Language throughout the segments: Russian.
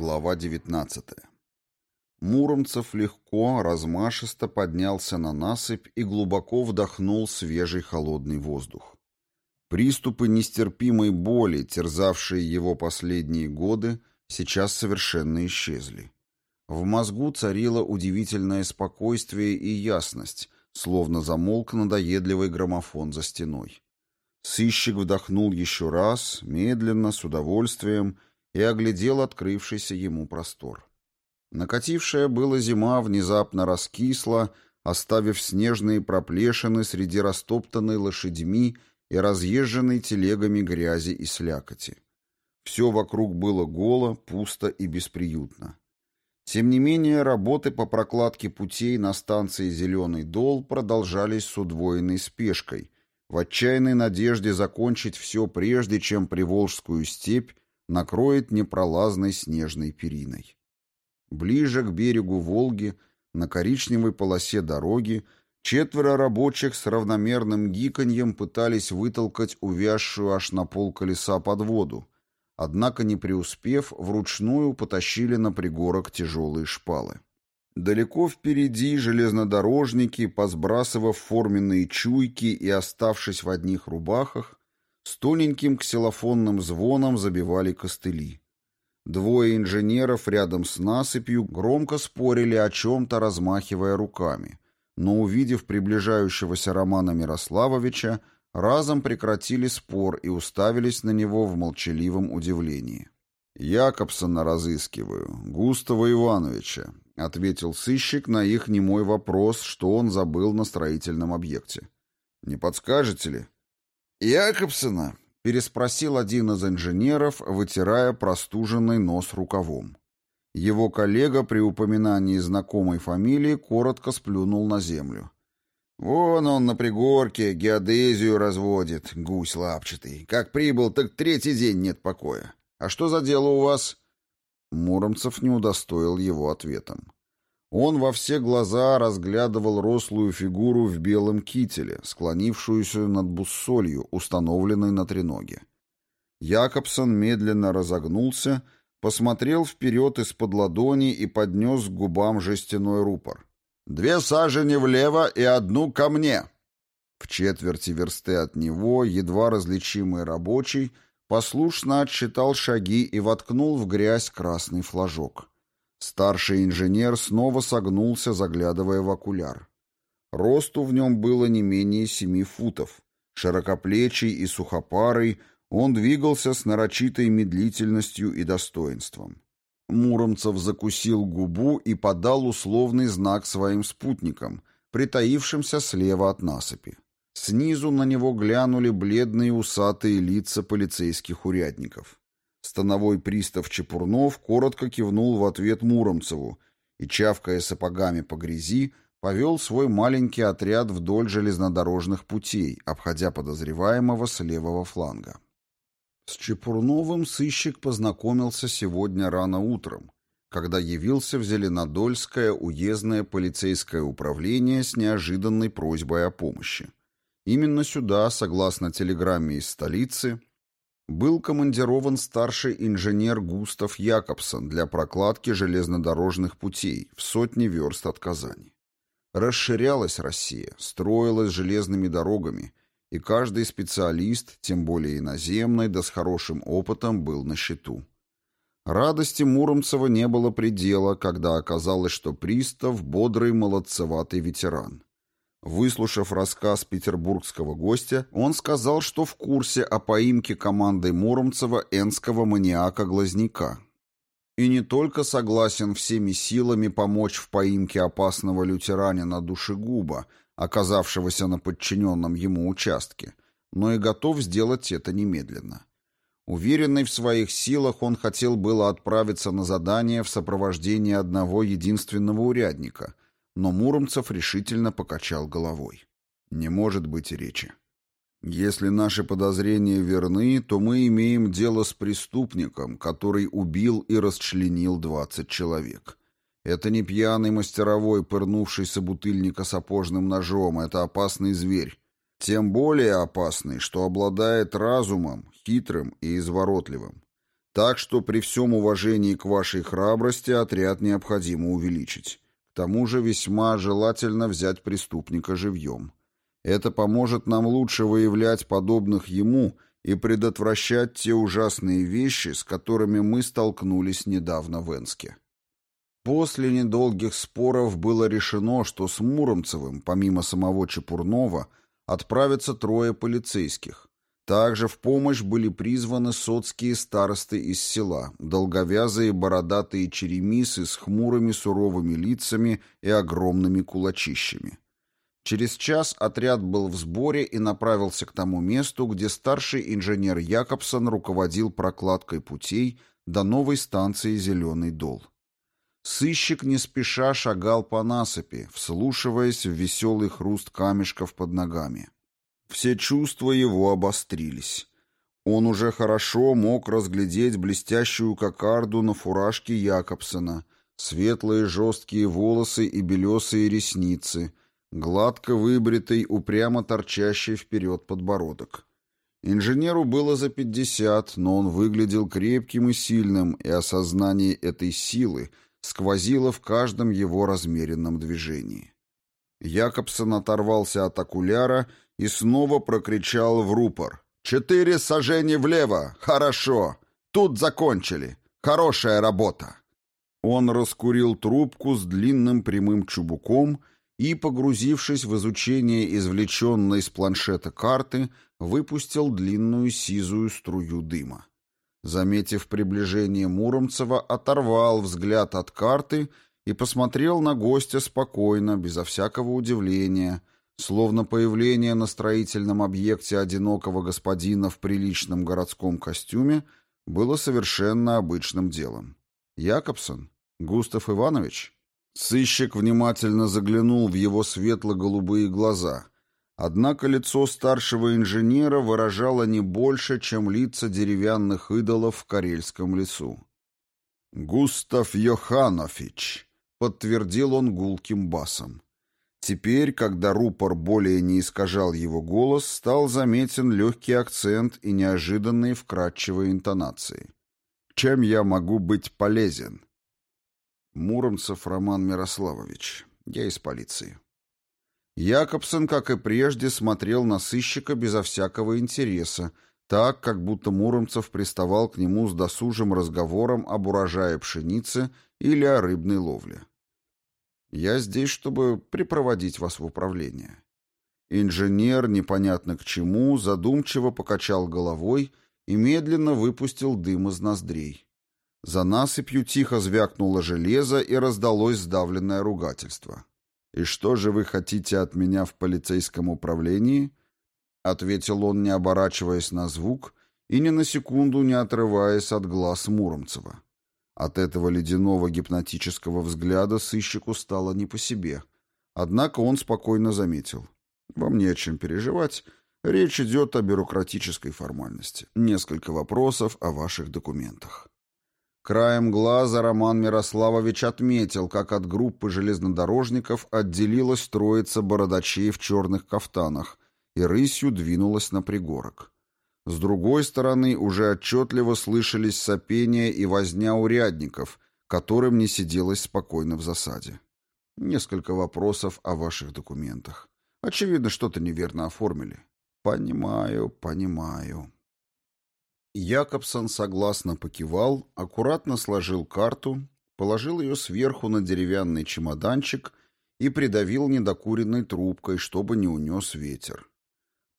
Глава 19. Муромцев легко, размашисто поднялся на насыпь и глубоко вдохнул свежий холодный воздух. Приступы нестерпимой боли, терзавшие его последние годы, сейчас совершенно исчезли. В мозгу царило удивительное спокойствие и ясность, словно замолк надоедливый граммофон за стеной. Сыщик вдохнул еще раз, медленно, с удовольствием, и оглядел открывшийся ему простор. Накатившая была зима внезапно раскисла, оставив снежные проплешины среди растоптанной лошадьми и разъезженной телегами грязи и слякоти. Все вокруг было голо, пусто и бесприютно. Тем не менее, работы по прокладке путей на станции «Зеленый дол» продолжались с удвоенной спешкой, в отчаянной надежде закончить все прежде, чем Приволжскую степь накроет непролазной снежной периной. Ближе к берегу Волги, на коричневой полосе дороги, четверо рабочих с равномерным гиканьем пытались вытолкать увязшую аж на пол колеса под воду, однако, не преуспев, вручную потащили на пригорок тяжелые шпалы. Далеко впереди железнодорожники, посбрасывав форменные чуйки и оставшись в одних рубахах, с тоненьким ксилофонным звоном забивали костыли. Двое инженеров рядом с насыпью громко спорили о чем-то, размахивая руками, но, увидев приближающегося Романа Мирославовича, разом прекратили спор и уставились на него в молчаливом удивлении. «Якобсона разыскиваю, Густава Ивановича», — ответил сыщик на их немой вопрос, что он забыл на строительном объекте. «Не подскажете ли?» «Якобсона?» — переспросил один из инженеров, вытирая простуженный нос рукавом. Его коллега при упоминании знакомой фамилии коротко сплюнул на землю. «Вон он на пригорке геодезию разводит, гусь лапчатый. Как прибыл, так третий день нет покоя. А что за дело у вас?» Муромцев не удостоил его ответом. Он во все глаза разглядывал рослую фигуру в белом кителе, склонившуюся над буссолью, установленной на треноге. Якобсон медленно разогнулся, посмотрел вперед из-под ладони и поднес к губам жестяной рупор. «Две сажени влево и одну ко мне!» В четверти версты от него едва различимый рабочий послушно отсчитал шаги и воткнул в грязь красный флажок. Старший инженер снова согнулся, заглядывая в окуляр. Росту в нем было не менее семи футов. Широкоплечий и сухопарый, он двигался с нарочитой медлительностью и достоинством. Муромцев закусил губу и подал условный знак своим спутникам, притаившимся слева от насыпи. Снизу на него глянули бледные усатые лица полицейских урядников. Становой пристав Чепурнов коротко кивнул в ответ Муромцеву и, чавкая сапогами по грязи, повел свой маленький отряд вдоль железнодорожных путей, обходя подозреваемого с левого фланга. С Чепурновым сыщик познакомился сегодня рано утром, когда явился в Зеленодольское уездное полицейское управление с неожиданной просьбой о помощи. Именно сюда, согласно телеграмме из столицы, был командирован старший инженер Густав Якобсон для прокладки железнодорожных путей в сотни верст от Казани. Расширялась Россия, строилась железными дорогами, и каждый специалист, тем более иноземный, да с хорошим опытом, был на счету. Радости Муромцева не было предела, когда оказалось, что пристав – бодрый молодцеватый ветеран. Выслушав рассказ петербургского гостя, он сказал, что в курсе о поимке командой Муромцева энского маниака-глазняка. И не только согласен всеми силами помочь в поимке опасного лютеранина душегуба, оказавшегося на подчиненном ему участке, но и готов сделать это немедленно. Уверенный в своих силах, он хотел было отправиться на задание в сопровождении одного единственного урядника – но Муромцев решительно покачал головой. Не может быть речи. Если наши подозрения верны, то мы имеем дело с преступником, который убил и расчленил двадцать человек. Это не пьяный мастеровой, пырнувший собутыльника сапожным ножом, это опасный зверь. Тем более опасный, что обладает разумом, хитрым и изворотливым. Так что при всем уважении к вашей храбрости отряд необходимо увеличить. Тому же весьма желательно взять преступника живьем. Это поможет нам лучше выявлять подобных ему и предотвращать те ужасные вещи, с которыми мы столкнулись недавно в Энске. После недолгих споров было решено, что с Муромцевым, помимо самого Чепурнова, отправятся трое полицейских. Также в помощь были призваны соцкие старосты из села, долговязые бородатые черемисы с хмурыми суровыми лицами и огромными кулачищами. Через час отряд был в сборе и направился к тому месту, где старший инженер Якобсон руководил прокладкой путей до новой станции «Зеленый дол». Сыщик не спеша шагал по насыпи, вслушиваясь в веселый хруст камешков под ногами. Все чувства его обострились. Он уже хорошо мог разглядеть блестящую кокарду на фуражке Якобсона, светлые жесткие волосы и белесые ресницы, гладко выбритый, упрямо торчащий вперед подбородок. Инженеру было за пятьдесят, но он выглядел крепким и сильным, и осознание этой силы сквозило в каждом его размеренном движении. Якобсон оторвался от окуляра и снова прокричал в рупор. «Четыре сажени влево! Хорошо! Тут закончили! Хорошая работа!» Он раскурил трубку с длинным прямым чубуком и, погрузившись в изучение извлеченной из планшета карты, выпустил длинную сизую струю дыма. Заметив приближение Муромцева, оторвал взгляд от карты и посмотрел на гостя спокойно, безо всякого удивления, словно появление на строительном объекте одинокого господина в приличном городском костюме было совершенно обычным делом. «Якобсон? Густав Иванович?» Сыщик внимательно заглянул в его светло-голубые глаза, однако лицо старшего инженера выражало не больше, чем лица деревянных идолов в карельском лесу. «Густав Йоханович», — подтвердил он гулким басом. Теперь, когда рупор более не искажал его голос, стал заметен легкий акцент и неожиданные вкрадчивые интонации. «Чем я могу быть полезен?» Муромцев Роман Мирославович. Я из полиции. Якобсон, как и прежде, смотрел на сыщика безо всякого интереса, так, как будто Муромцев приставал к нему с досужим разговором об урожае пшеницы или о рыбной ловле. Я здесь, чтобы припроводить вас в управление». Инженер, непонятно к чему, задумчиво покачал головой и медленно выпустил дым из ноздрей. За насыпью тихо звякнуло железо и раздалось сдавленное ругательство. «И что же вы хотите от меня в полицейском управлении?» — ответил он, не оборачиваясь на звук и ни на секунду не отрываясь от глаз Муромцева. От этого ледяного гипнотического взгляда сыщику стало не по себе. Однако он спокойно заметил. «Вам не о чем переживать. Речь идет о бюрократической формальности. Несколько вопросов о ваших документах». Краем глаза Роман Мирославович отметил, как от группы железнодорожников отделилась троица бородачей в черных кафтанах и рысью двинулась на пригорок. С другой стороны уже отчетливо слышались сопения и возня урядников, которым не сиделось спокойно в засаде. Несколько вопросов о ваших документах. Очевидно, что-то неверно оформили. Понимаю, понимаю. Якобсон согласно покивал, аккуратно сложил карту, положил ее сверху на деревянный чемоданчик и придавил недокуренной трубкой, чтобы не унес ветер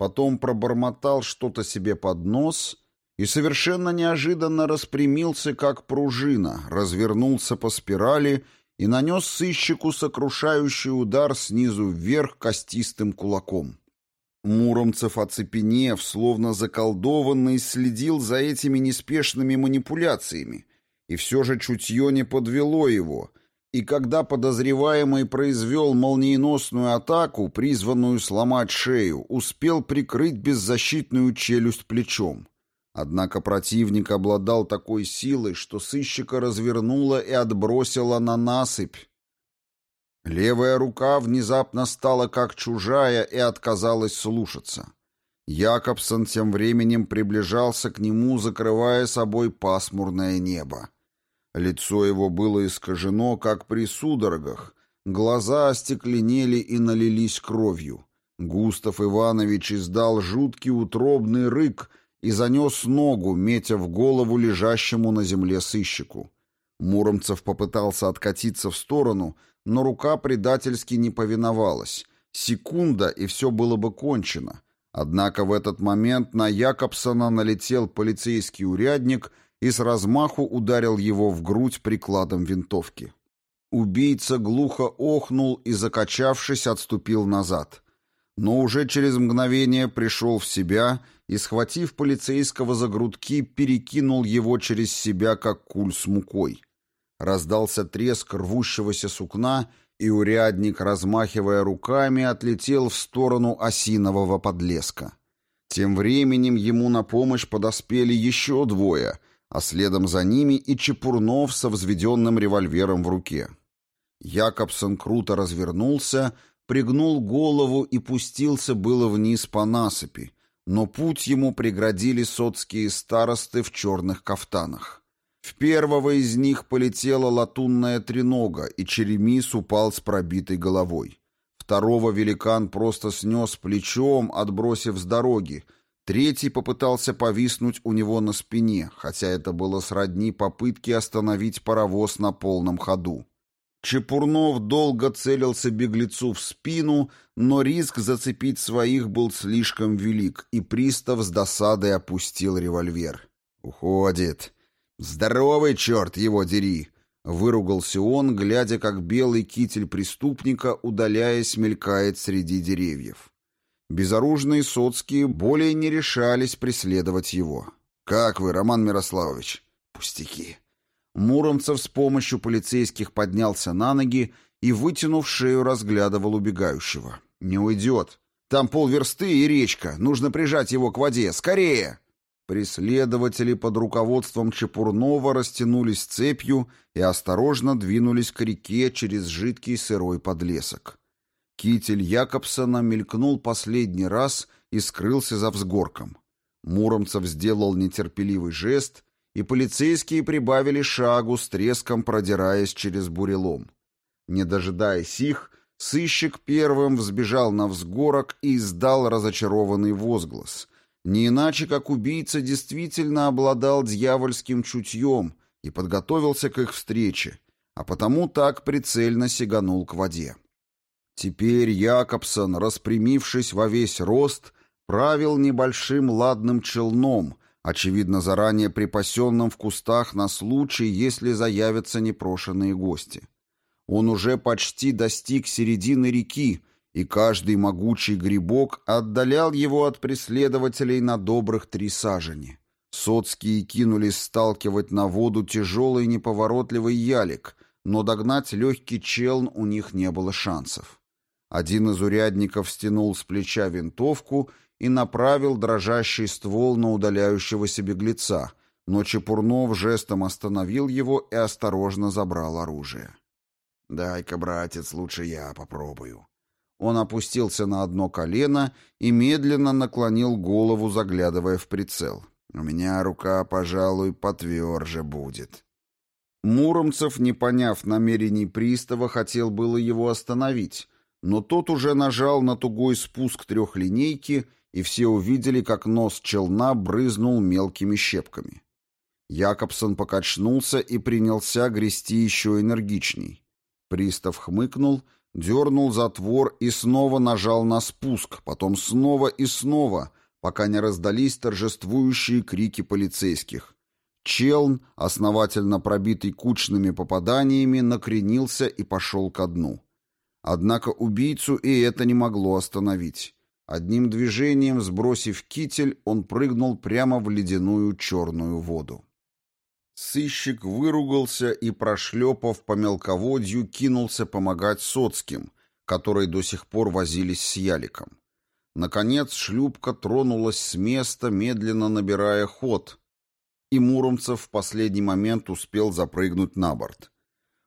потом пробормотал что-то себе под нос и совершенно неожиданно распрямился, как пружина, развернулся по спирали и нанес сыщику сокрушающий удар снизу вверх костистым кулаком. Муромцев, оцепенев, словно заколдованный, следил за этими неспешными манипуляциями, и все же чутье не подвело его, и когда подозреваемый произвел молниеносную атаку, призванную сломать шею, успел прикрыть беззащитную челюсть плечом. Однако противник обладал такой силой, что сыщика развернула и отбросила на насыпь. Левая рука внезапно стала как чужая и отказалась слушаться. Якобсон тем временем приближался к нему, закрывая собой пасмурное небо. Лицо его было искажено, как при судорогах, глаза остекленели и налились кровью. Густав Иванович издал жуткий утробный рык и занес ногу, метя в голову лежащему на земле сыщику. Муромцев попытался откатиться в сторону, но рука предательски не повиновалась. Секунда, и все было бы кончено. Однако в этот момент на Якобсона налетел полицейский урядник и с размаху ударил его в грудь прикладом винтовки. Убийца глухо охнул и, закачавшись, отступил назад. Но уже через мгновение пришел в себя и, схватив полицейского за грудки, перекинул его через себя, как куль с мукой. Раздался треск рвущегося сукна, и урядник, размахивая руками, отлетел в сторону осинового подлеска. Тем временем ему на помощь подоспели еще двое, а следом за ними и Чепурнов со взведенным револьвером в руке. Якобсон круто развернулся, пригнул голову и пустился было вниз по насыпи, но путь ему преградили соцкие старосты в черных кафтанах. В первого из них полетела латунная тренога, и Черемис упал с пробитой головой. Второго великан просто снес плечом, отбросив с дороги, Третий попытался повиснуть у него на спине, хотя это было сродни попытке остановить паровоз на полном ходу. Чепурнов долго целился беглецу в спину, но риск зацепить своих был слишком велик, и пристав с досадой опустил револьвер. «Уходит! Здоровый черт его дери!» — выругался он, глядя, как белый китель преступника, удаляясь, мелькает среди деревьев. Безоружные соцкие более не решались преследовать его. «Как вы, Роман Мирославович?» «Пустяки». Муромцев с помощью полицейских поднялся на ноги и, вытянув шею, разглядывал убегающего. «Не уйдет. Там полверсты и речка. Нужно прижать его к воде. Скорее!» Преследователи под руководством Чепурнова растянулись цепью и осторожно двинулись к реке через жидкий сырой подлесок. Китель Якобсона мелькнул последний раз и скрылся за взгорком. Муромцев сделал нетерпеливый жест, и полицейские прибавили шагу, с треском продираясь через бурелом. Не дожидаясь их, сыщик первым взбежал на взгорок и издал разочарованный возглас. Не иначе, как убийца действительно обладал дьявольским чутьем и подготовился к их встрече, а потому так прицельно сиганул к воде. Теперь Якобсон, распрямившись во весь рост, правил небольшим ладным челном, очевидно заранее припасенным в кустах на случай, если заявятся непрошенные гости. Он уже почти достиг середины реки, и каждый могучий грибок отдалял его от преследователей на добрых три сажени. Соцкие кинулись сталкивать на воду тяжелый неповоротливый ялик, но догнать легкий челн у них не было шансов. Один из урядников стянул с плеча винтовку и направил дрожащий ствол на удаляющегося беглеца, но Чепурнов жестом остановил его и осторожно забрал оружие. «Дай-ка, братец, лучше я попробую». Он опустился на одно колено и медленно наклонил голову, заглядывая в прицел. «У меня рука, пожалуй, потверже будет». Муромцев, не поняв намерений пристава, хотел было его остановить, но тот уже нажал на тугой спуск трехлинейки, и все увидели, как нос челна брызнул мелкими щепками. Якобсон покачнулся и принялся грести еще энергичней. Пристав хмыкнул, дернул затвор и снова нажал на спуск, потом снова и снова, пока не раздались торжествующие крики полицейских. Челн, основательно пробитый кучными попаданиями, накренился и пошел ко дну. Однако убийцу и это не могло остановить. Одним движением, сбросив китель, он прыгнул прямо в ледяную черную воду. Сыщик выругался и, прошлепав по мелководью, кинулся помогать соцким, которые до сих пор возились с яликом. Наконец шлюпка тронулась с места, медленно набирая ход, и Муромцев в последний момент успел запрыгнуть на борт.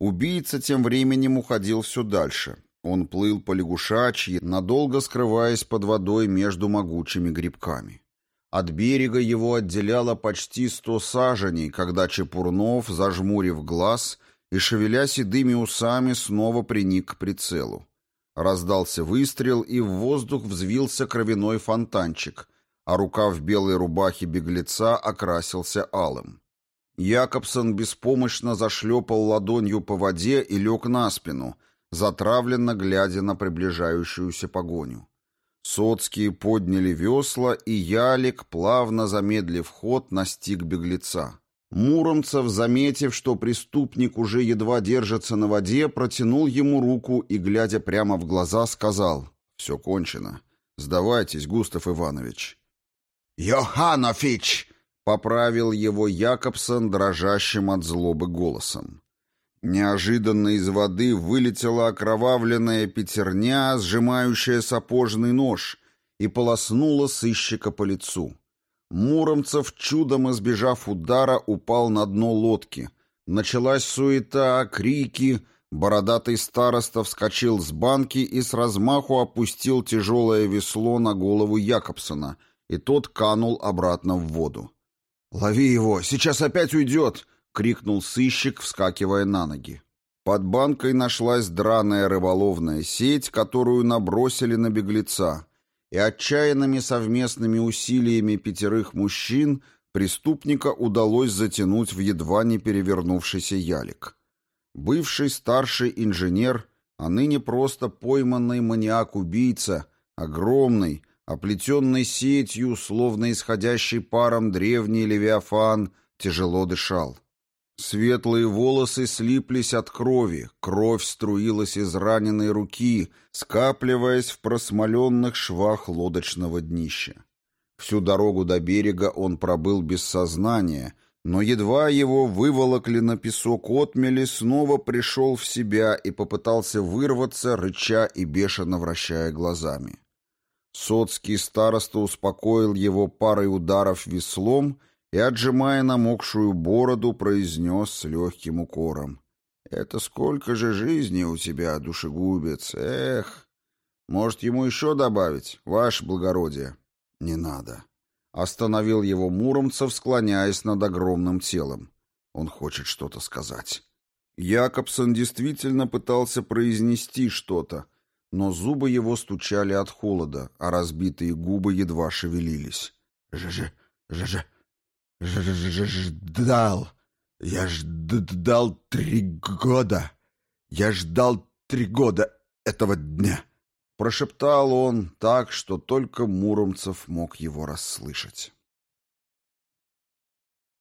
Убийца тем временем уходил все дальше. Он плыл по лягушачьи, надолго скрываясь под водой между могучими грибками. От берега его отделяло почти сто саженей, когда Чепурнов, зажмурив глаз и шевеля седыми усами, снова приник к прицелу. Раздался выстрел, и в воздух взвился кровяной фонтанчик, а рука в белой рубахе беглеца окрасился алым. Якобсон беспомощно зашлепал ладонью по воде и лег на спину, затравленно глядя на приближающуюся погоню. Соцкие подняли весла, и ялик, плавно замедлив ход, настиг беглеца. Муромцев, заметив, что преступник уже едва держится на воде, протянул ему руку и, глядя прямо в глаза, сказал «Все кончено. Сдавайтесь, Густав Иванович». «Йоханович!» — поправил его Якобсон дрожащим от злобы голосом. Неожиданно из воды вылетела окровавленная пятерня, сжимающая сапожный нож, и полоснула сыщика по лицу. Муромцев, чудом избежав удара, упал на дно лодки. Началась суета, крики. Бородатый староста вскочил с банки и с размаху опустил тяжелое весло на голову Якобсона, и тот канул обратно в воду. «Лови его! Сейчас опять уйдет!» — крикнул сыщик, вскакивая на ноги. Под банкой нашлась драная рыболовная сеть, которую набросили на беглеца, и отчаянными совместными усилиями пятерых мужчин преступника удалось затянуть в едва не перевернувшийся ялик. Бывший старший инженер, а ныне просто пойманный маниак-убийца, огромный, оплетенный сетью, словно исходящий паром древний левиафан, тяжело дышал. Светлые волосы слиплись от крови, кровь струилась из раненой руки, скапливаясь в просмоленных швах лодочного днища. Всю дорогу до берега он пробыл без сознания, но едва его выволокли на песок отмели, снова пришел в себя и попытался вырваться, рыча и бешено вращая глазами. Соцкий староста успокоил его парой ударов веслом — и, отжимая намокшую бороду, произнес с легким укором. «Это сколько же жизни у тебя, душегубец! Эх! Может, ему еще добавить, ваше благородие?» «Не надо». Остановил его Муромцев, склоняясь над огромным телом. Он хочет что-то сказать. Якобсон действительно пытался произнести что-то, но зубы его стучали от холода, а разбитые губы едва шевелились. «Ж-ж... ж-ж... Ждал. Я ждал три года. Я ждал три года этого дня. Прошептал он так, что только Муромцев мог его расслышать.